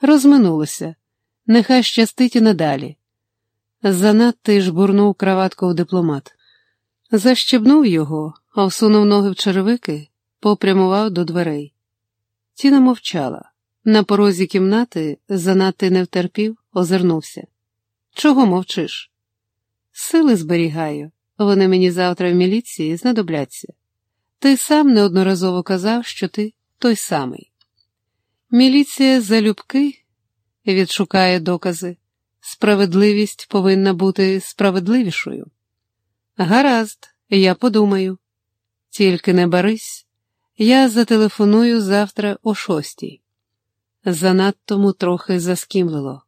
Розминулося. Нехай щастить і надалі. Занадто жбурнув краватку в дипломат. Защебнув його, а всунув ноги в черевики, попрямував до дверей. Тіна мовчала. На порозі кімнати занадто не втерпів, озирнувся. Чого мовчиш? Сили зберігаю, вони мені завтра в міліції знадобляться. Ти сам неодноразово казав, що ти той самий. Міліція залюбки відшукає докази. Справедливість повинна бути справедливішою. Гаразд, я подумаю. Тільки не барись, я зателефоную завтра о шостій. Занадто му трохи заскімлило.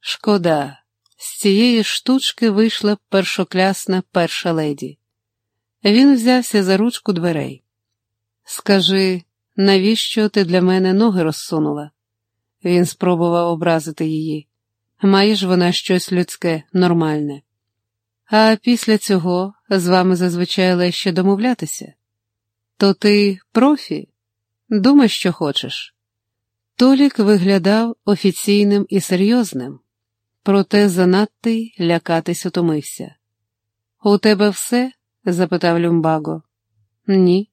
Шкода, з цієї штучки вийшла першоклясна перша леді. Він взявся за ручку дверей. Скажи, навіщо ти для мене ноги розсунула? Він спробував образити її. Маєш вона щось людське, нормальне. А після цього з вами зазвичай легше домовлятися. То ти профі? Думай, що хочеш. Толік виглядав офіційним і серйозним, проте занадто й лякатись утомився. У тебе все? запитав Люмбаго. Ні.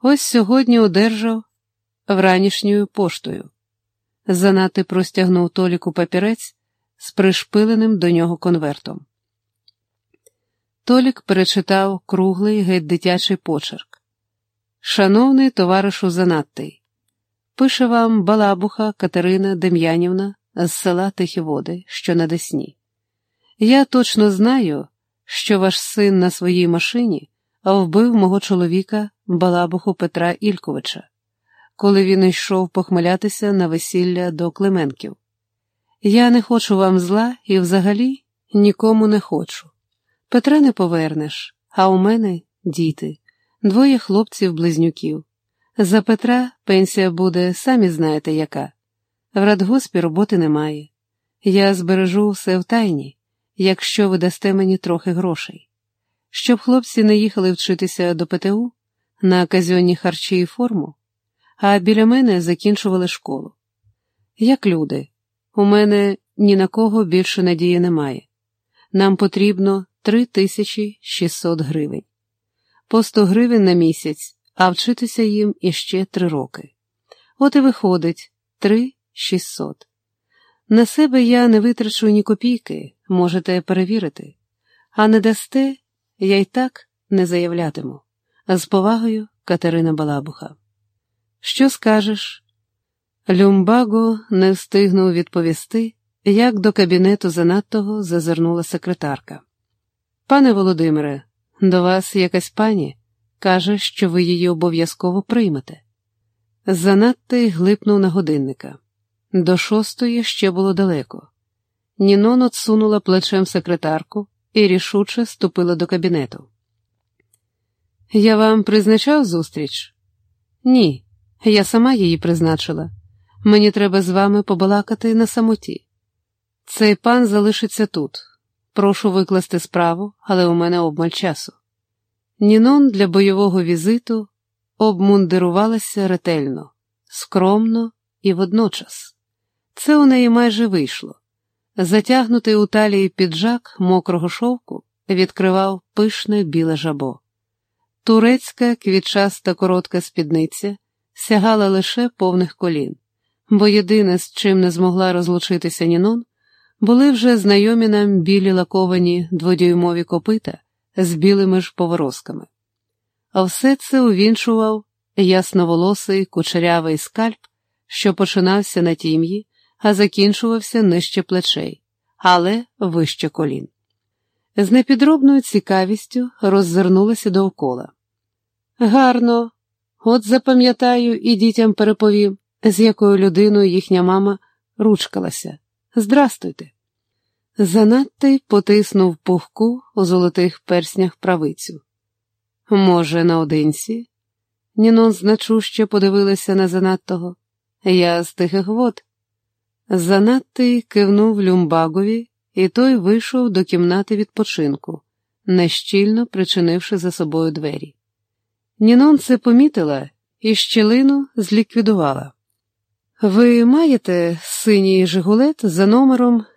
Ось сьогодні одержав вранішньою поштою. Занадто простягнув Толіку папірець з пришпиленим до нього конвертом. Толік перечитав круглий геть дитячий почерк. Шановний товаришу Занаттий, пише вам Балабуха Катерина Дем'янівна з села Тихі Води, що на Десні. Я точно знаю, що ваш син на своїй машині вбив мого чоловіка Балабуху Петра Ільковича, коли він йшов похмелятися на весілля до Клименків. Я не хочу вам зла і взагалі нікому не хочу. Петра не повернеш, а у мене діти, двоє хлопців-близнюків. За Петра пенсія буде, самі знаєте, яка. В радгоспі роботи немає. Я збережу все в тайні, якщо ви дасте мені трохи грошей. Щоб хлопці не їхали вчитися до ПТУ на казьонні харчі і форму, а біля мене закінчували школу. Як люди, у мене ні на кого більше надії немає. Нам потрібно 3600 гривень. По 100 гривень на місяць, а вчитися їм іще 3 роки. От і виходить 3600. На себе я не витрачу ні копійки, можете перевірити, а не дасте, я й так не заявлятиму. З повагою Катерина Балабуха. Що скажеш? Люмбаго не встигнув відповісти, як до кабінету занадтого зазирнула секретарка. Пане Володимире, до вас якась пані каже, що ви її обов'язково приймете. Занадто глипнув на годинника. До шостої ще було далеко. Нінон отсунула плечем секретарку і рішуче ступила до кабінету. Я вам призначав зустріч? Ні, я сама її призначила. Мені треба з вами побалакати на самоті. Цей пан залишиться тут. Прошу викласти справу, але у мене обмаль часу. Нінон для бойового візиту обмундирувалася ретельно, скромно і водночас. Це у неї майже вийшло. Затягнутий у талії піджак мокрого шовку відкривав пишне біле жабо. Турецька квітчаста коротка спідниця сягала лише повних колін, бо єдине, з чим не змогла розлучитися Нінон, були вже знайомі нам білі лаковані дводюймові копита з білими ж поворозками. А все це увінчував ясноволосий кучерявий скальп, що починався на тім'ї, а закінчувався нижче плечей, але вище колін. З непідробною цікавістю роззирнулася довкола. Гарно, от запам'ятаю і дітям переповім, з якою людиною їхня мама ручкалася. Здрастуйте. Занадто потиснув пухку у золотих перснях правицю. Може, наодинці? Нінон значуще подивилася на занадтого. Я з тихих вод. Занадто кивнув Люмбагові, і той вийшов до кімнати відпочинку, нещільно причинивши за собою двері. Нінон це помітила і щілину зліквідувала. Ви маєте синій жигулет за номером